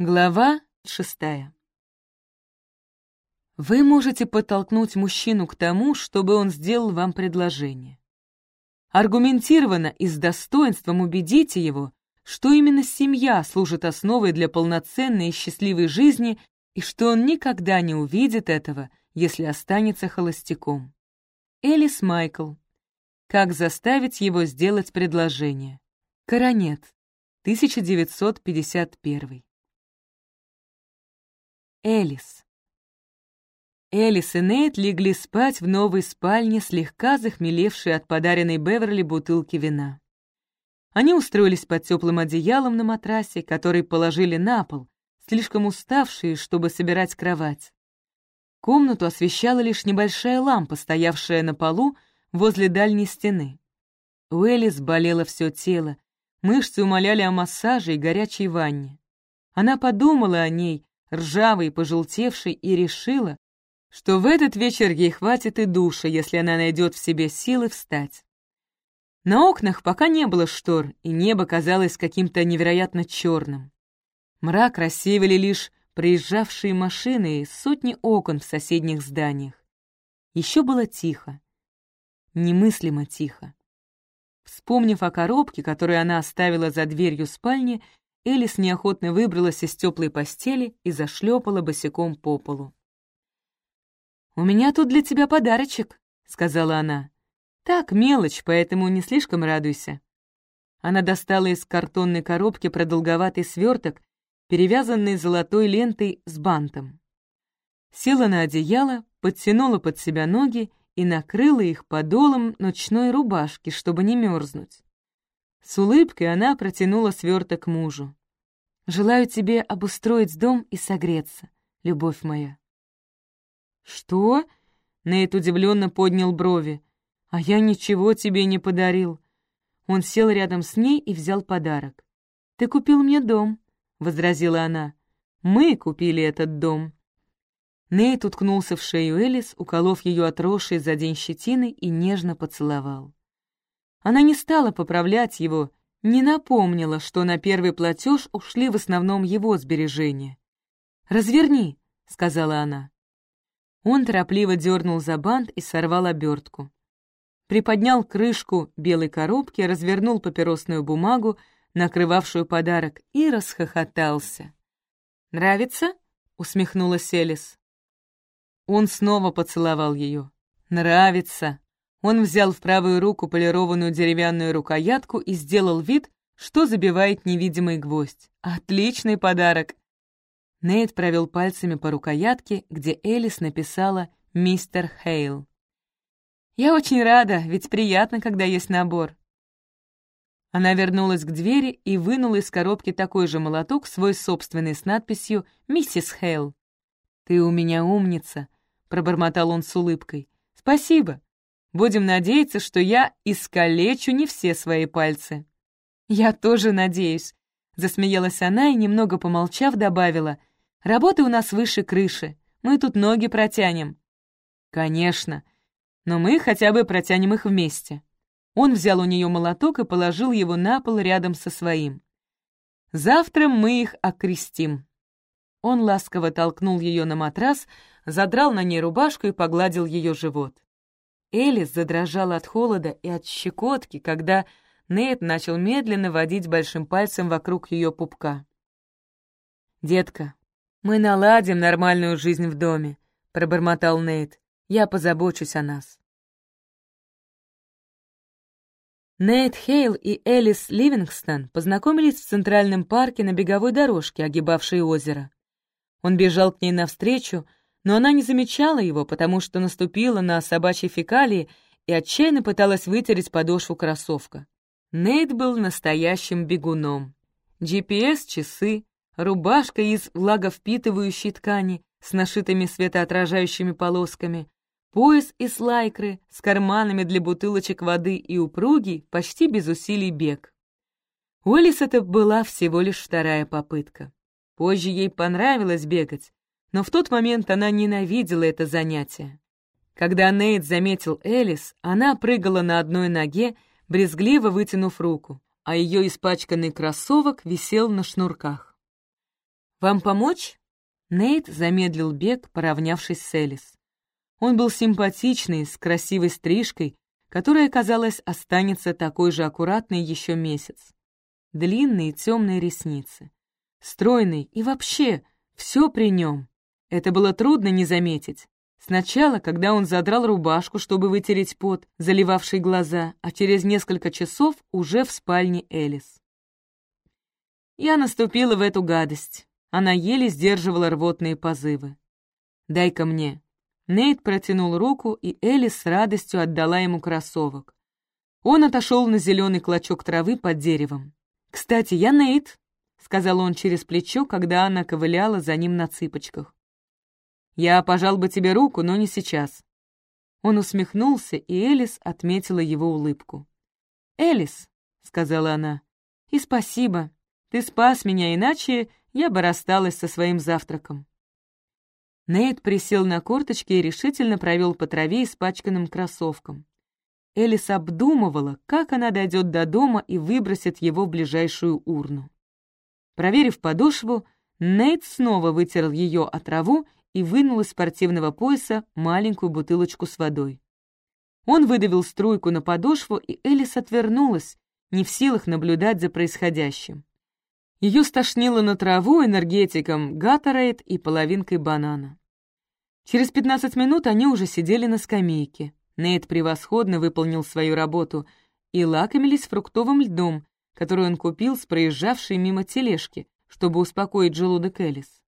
Глава шестая. Вы можете подтолкнуть мужчину к тому, чтобы он сделал вам предложение. Аргументированно и с достоинством убедите его, что именно семья служит основой для полноценной и счастливой жизни и что он никогда не увидит этого, если останется холостяком. Элис Майкл. Как заставить его сделать предложение? Коронет. 1951. Элис. Элис и Нейт легли спать в новой спальне, слегка захмелевшей от подаренной Беверли бутылки вина. Они устроились под теплым одеялом на матрасе, который положили на пол, слишком уставшие, чтобы собирать кровать. Комнату освещала лишь небольшая лампа, стоявшая на полу возле дальней стены. У Элис болело все тело, мышцы умоляли о массаже и горячей ванне. Она подумала о ней, ржавой, пожелтевшей, и решила, что в этот вечер ей хватит и душа, если она найдет в себе силы встать. На окнах пока не было штор, и небо казалось каким-то невероятно черным. Мрак рассеивали лишь проезжавшие машины и сотни окон в соседних зданиях. Еще было тихо. Немыслимо тихо. Вспомнив о коробке, которую она оставила за дверью спальни, Элис неохотно выбралась из теплой постели и зашлепала босиком по полу. «У меня тут для тебя подарочек», — сказала она. «Так, мелочь, поэтому не слишком радуйся». Она достала из картонной коробки продолговатый сверток, перевязанный золотой лентой с бантом. Села на одеяло, подтянула под себя ноги и накрыла их подолом ночной рубашки, чтобы не мерзнуть. С улыбкой она протянула сверток мужу. Желаю тебе обустроить дом и согреться, любовь моя». «Что?» — Нейт удивленно поднял брови. «А я ничего тебе не подарил». Он сел рядом с ней и взял подарок. «Ты купил мне дом», — возразила она. «Мы купили этот дом». Нейт уткнулся в шею Элис, уколов ее отросшей за день щетины и нежно поцеловал. Она не стала поправлять его, не напомнила, что на первый платеж ушли в основном его сбережения. «Разверни», — сказала она. Он торопливо дернул за бант и сорвал обертку. Приподнял крышку белой коробки, развернул папиросную бумагу, накрывавшую подарок, и расхохотался. «Нравится?» — усмехнулась Элис. Он снова поцеловал ее. «Нравится!» Он взял в правую руку полированную деревянную рукоятку и сделал вид, что забивает невидимый гвоздь. «Отличный подарок!» Нейт провел пальцами по рукоятке, где Элис написала «Мистер Хейл». «Я очень рада, ведь приятно, когда есть набор». Она вернулась к двери и вынула из коробки такой же молоток, свой собственный, с надписью «Миссис Хейл». «Ты у меня умница», — пробормотал он с улыбкой. «Спасибо. Будем надеяться, что я искалечу не все свои пальцы». «Я тоже надеюсь», — засмеялась она и, немного помолчав, добавила. «Работы у нас выше крыши. Мы тут ноги протянем». «Конечно. Но мы хотя бы протянем их вместе». Он взял у нее молоток и положил его на пол рядом со своим. «Завтра мы их окрестим». Он ласково толкнул ее на матрас, задрал на ней рубашку и погладил ее живот. Элис задрожала от холода и от щекотки, когда Нейт начал медленно водить большим пальцем вокруг ее пупка. «Детка, мы наладим нормальную жизнь в доме», — пробормотал Нейт. «Я позабочусь о нас». Нейт Хейл и Элис Ливингстон познакомились в Центральном парке на беговой дорожке, огибавшей озеро. Он бежал к ней навстречу, но она не замечала его, потому что наступила на собачьи фекалии и отчаянно пыталась вытереть подошву кроссовка. Нейт был настоящим бегуном. GPS-часы, рубашка из влаговпитывающей ткани с нашитыми светоотражающими полосками, пояс из лайкры с карманами для бутылочек воды и упругий, почти без усилий бег. У Элис это была всего лишь вторая попытка. Позже ей понравилось бегать, но в тот момент она ненавидела это занятие. Когда Нейт заметил Элис, она прыгала на одной ноге, брезгливо вытянув руку, а ее испачканный кроссовок висел на шнурках. «Вам помочь?» Нейт замедлил бег, поравнявшись с Элис. Он был симпатичный, с красивой стрижкой, которая, казалось, останется такой же аккуратной еще месяц. Длинные темные ресницы. Стройный и вообще все при нем. Это было трудно не заметить. Сначала, когда он задрал рубашку, чтобы вытереть пот, заливавший глаза, а через несколько часов уже в спальне Элис. Я наступила в эту гадость. Она еле сдерживала рвотные позывы. «Дай-ка мне». Нейт протянул руку, и Элис с радостью отдала ему кроссовок. Он отошел на зеленый клочок травы под деревом. «Кстати, я Нейт», — сказал он через плечо, когда она ковыляла за ним на цыпочках. «Я пожал бы тебе руку, но не сейчас». Он усмехнулся, и Элис отметила его улыбку. «Элис», — сказала она, — «и спасибо. Ты спас меня, иначе я бы рассталась со своим завтраком». Нейт присел на корточки и решительно провел по траве испачканным кроссовком. Элис обдумывала, как она дойдет до дома и выбросит его в ближайшую урну. Проверив подошву, Нейт снова вытер ее от траву и вынул из спортивного пояса маленькую бутылочку с водой. Он выдавил струйку на подошву, и Элис отвернулась, не в силах наблюдать за происходящим. Ее стошнило на траву энергетиком Гаттерейд и половинкой банана. Через 15 минут они уже сидели на скамейке. Нейт превосходно выполнил свою работу и лакомились фруктовым льдом, который он купил с проезжавшей мимо тележки, чтобы успокоить желудок Элис.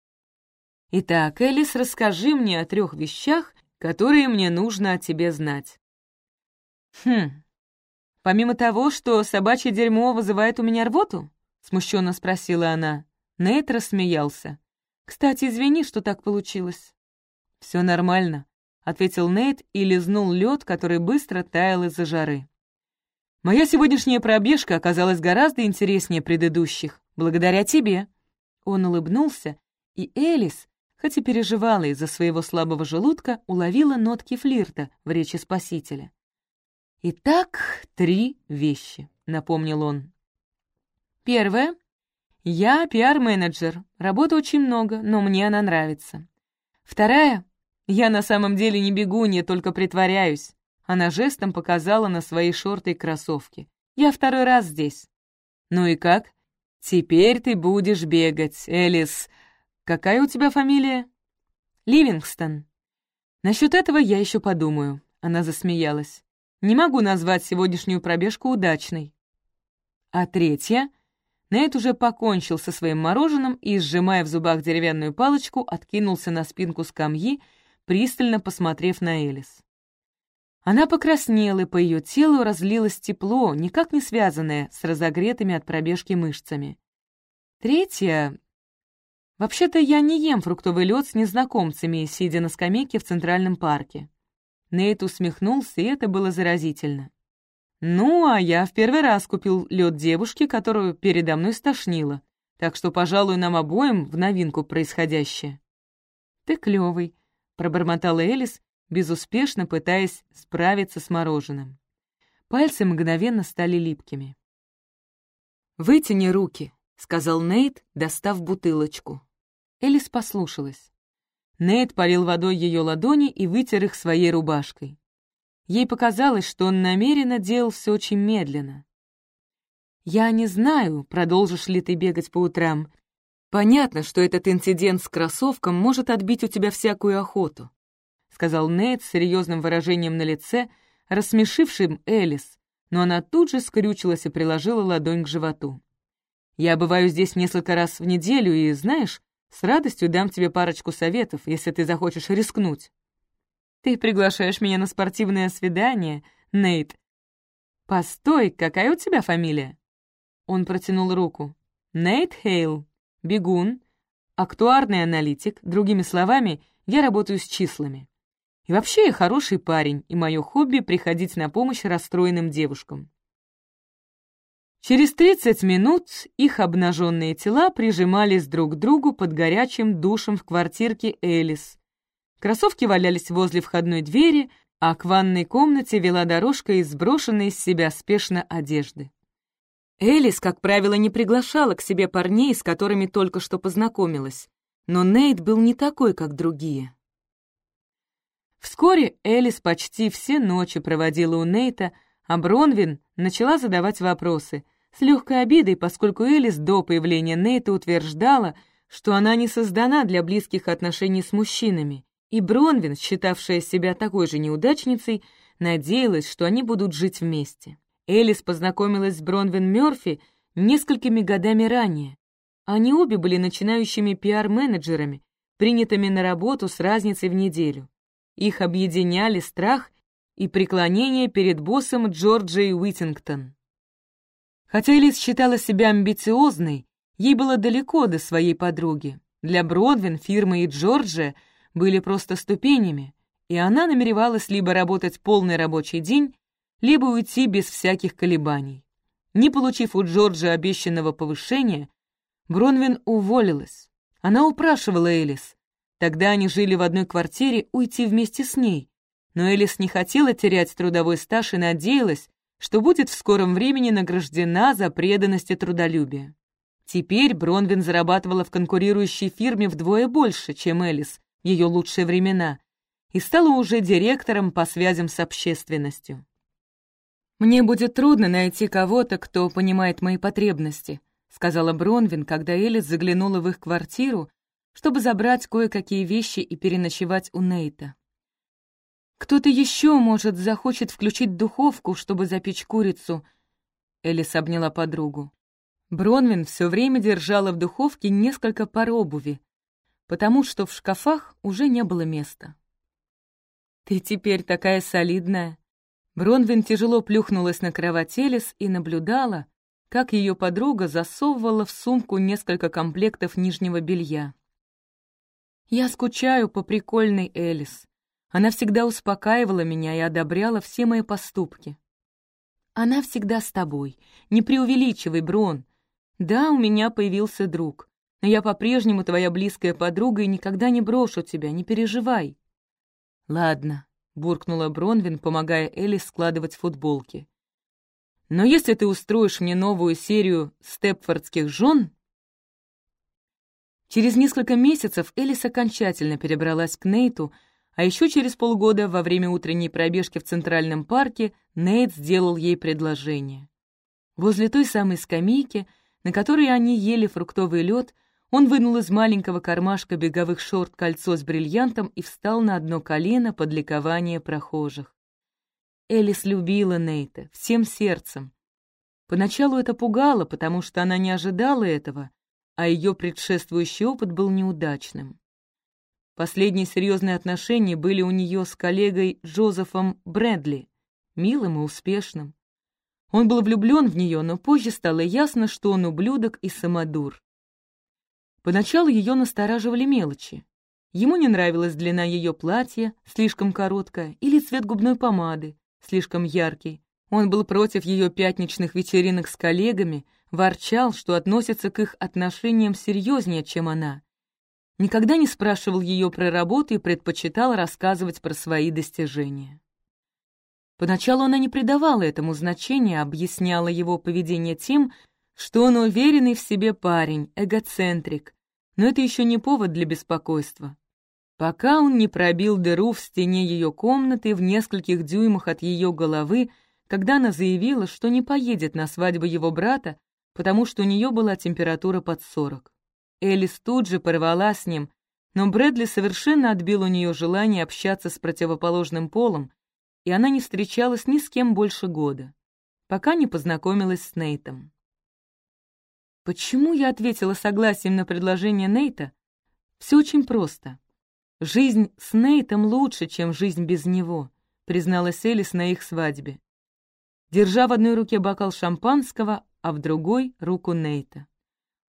«Итак, Элис, расскажи мне о трех вещах, которые мне нужно о тебе знать». «Хм, помимо того, что собачье дерьмо вызывает у меня рвоту?» смущенно спросила она. Нейт рассмеялся. «Кстати, извини, что так получилось». «Все нормально», — ответил Нейт и лизнул лед, который быстро таял из-за жары. «Моя сегодняшняя пробежка оказалась гораздо интереснее предыдущих, благодаря тебе». Он улыбнулся, и Элис, хоть и переживала из-за своего слабого желудка, уловила нотки флирта в речи Спасителя. «Итак, три вещи», — напомнил он. Первое. Я пиар-менеджер. Работы очень много, но мне она нравится. Вторая. Я на самом деле не бегу, не только притворяюсь. Она жестом показала на свои шорты и кроссовки. Я второй раз здесь. Ну и как? Теперь ты будешь бегать, Элис. Какая у тебя фамилия? Ливингстон. Насчет этого я еще подумаю. Она засмеялась. Не могу назвать сегодняшнюю пробежку удачной. А третья? Нейт уже покончил со своим мороженым и, сжимая в зубах деревянную палочку, откинулся на спинку скамьи, пристально посмотрев на Элис. Она покраснела, и по ее телу разлилось тепло, никак не связанное с разогретыми от пробежки мышцами. Третье. Вообще-то я не ем фруктовый лед с незнакомцами, сидя на скамейке в Центральном парке. Нейт усмехнулся, и это было заразительно. Ну, а я в первый раз купил лед девушке, которую передо мной стошнило, так что, пожалуй, нам обоим в новинку происходящее. «Ты клёвый», — пробормотала Элис, безуспешно пытаясь справиться с мороженым. Пальцы мгновенно стали липкими. «Вытяни руки», — сказал Нейт, достав бутылочку. Элис послушалась. Нейт полил водой ее ладони и вытер их своей рубашкой. Ей показалось, что он намеренно делал все очень медленно. «Я не знаю, продолжишь ли ты бегать по утрам. Понятно, что этот инцидент с кроссовком может отбить у тебя всякую охоту», сказал Нейт с серьезным выражением на лице, рассмешившим Элис, но она тут же скрючилась и приложила ладонь к животу. «Я бываю здесь несколько раз в неделю и, знаешь, с радостью дам тебе парочку советов, если ты захочешь рискнуть». Ты приглашаешь меня на спортивное свидание, Нейт. Постой, какая у тебя фамилия? Он протянул руку. Нейт Хейл, бегун, актуарный аналитик, другими словами, я работаю с числами. И вообще я хороший парень, и мое хобби — приходить на помощь расстроенным девушкам. Через 30 минут их обнаженные тела прижимались друг к другу под горячим душем в квартирке Элис, Кроссовки валялись возле входной двери, а к ванной комнате вела дорожка из сброшенной из себя спешно одежды. Элис, как правило, не приглашала к себе парней, с которыми только что познакомилась, но Нейт был не такой, как другие. Вскоре Элис почти все ночи проводила у Нейта, а Бронвин начала задавать вопросы, с легкой обидой, поскольку Элис до появления Нейта утверждала, что она не создана для близких отношений с мужчинами, и Бронвин, считавшая себя такой же неудачницей, надеялась, что они будут жить вместе. Элис познакомилась с Бронвин Мёрфи несколькими годами ранее. Они обе были начинающими пиар-менеджерами, принятыми на работу с разницей в неделю. Их объединяли страх и преклонение перед боссом Джорджией Уитингтон. Хотя Элис считала себя амбициозной, ей было далеко до своей подруги. Для Бродвин фирма и Джорджия были просто ступенями, и она намеревалась либо работать полный рабочий день, либо уйти без всяких колебаний. Не получив у Джорджа обещанного повышения, Бронвин уволилась. Она упрашивала Элис. Тогда они жили в одной квартире, уйти вместе с ней. Но Элис не хотела терять трудовой стаж и надеялась, что будет в скором времени награждена за преданность и трудолюбие. Теперь Бронвин зарабатывала в конкурирующей фирме вдвое больше, чем Элис в ее лучшие времена, и стала уже директором по связям с общественностью. «Мне будет трудно найти кого-то, кто понимает мои потребности», сказала Бронвин, когда Элис заглянула в их квартиру, чтобы забрать кое-какие вещи и переночевать у Нейта. «Кто-то еще, может, захочет включить духовку, чтобы запечь курицу», Элис обняла подругу. Бронвин все время держала в духовке несколько пар обуви, потому что в шкафах уже не было места. «Ты теперь такая солидная», Бронвин тяжело плюхнулась на кровать Элис и наблюдала, как ее подруга засовывала в сумку несколько комплектов нижнего белья. «Я скучаю по прикольной Элис. Она всегда успокаивала меня и одобряла все мои поступки. Она всегда с тобой. Не преувеличивай, Брон. Да, у меня появился друг, но я по-прежнему твоя близкая подруга и никогда не брошу тебя, не переживай». «Ладно, буркнула Бронвин, помогая Элли складывать футболки. «Но если ты устроишь мне новую серию степфордских жен...» Через несколько месяцев Элис окончательно перебралась к Нейту, а еще через полгода, во время утренней пробежки в Центральном парке, Нейт сделал ей предложение. Возле той самой скамейки, на которой они ели фруктовый лед, он вынул из маленького кармашка беговых шорт кольцо с бриллиантом и встал на одно колено под ликование прохожих. Элис любила Нейта всем сердцем. Поначалу это пугало, потому что она не ожидала этого, а ее предшествующий опыт был неудачным. Последние серьезные отношения были у нее с коллегой Джозефом Брэдли, милым и успешным. Он был влюблен в нее, но позже стало ясно, что он ублюдок и самодур. Поначалу ее настораживали мелочи. Ему не нравилась длина ее платья, слишком короткая, или цвет губной помады, слишком яркий. Он был против ее пятничных вечеринок с коллегами, ворчал, что относится к их отношениям серьезнее, чем она. Никогда не спрашивал ее про работу и предпочитал рассказывать про свои достижения. Поначалу она не придавала этому значения, объясняла его поведение тем, что он уверенный в себе парень, эгоцентрик, но это еще не повод для беспокойства. Пока он не пробил дыру в стене ее комнаты в нескольких дюймах от ее головы, когда она заявила, что не поедет на свадьбу его брата, потому что у нее была температура под сорок. Элис тут же порвала с ним, но Брэдли совершенно отбил у нее желание общаться с противоположным полом, и она не встречалась ни с кем больше года, пока не познакомилась с Нейтом. Почему я ответила согласием на предложение Нейта? Все очень просто. Жизнь с Нейтом лучше, чем жизнь без него, призналась Элис на их свадьбе. Держа в одной руке бокал шампанского, а в другой — руку Нейта.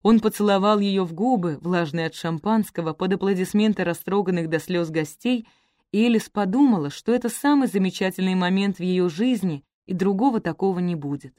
Он поцеловал ее в губы, влажные от шампанского, под аплодисменты растроганных до слез гостей, и Элис подумала, что это самый замечательный момент в ее жизни, и другого такого не будет.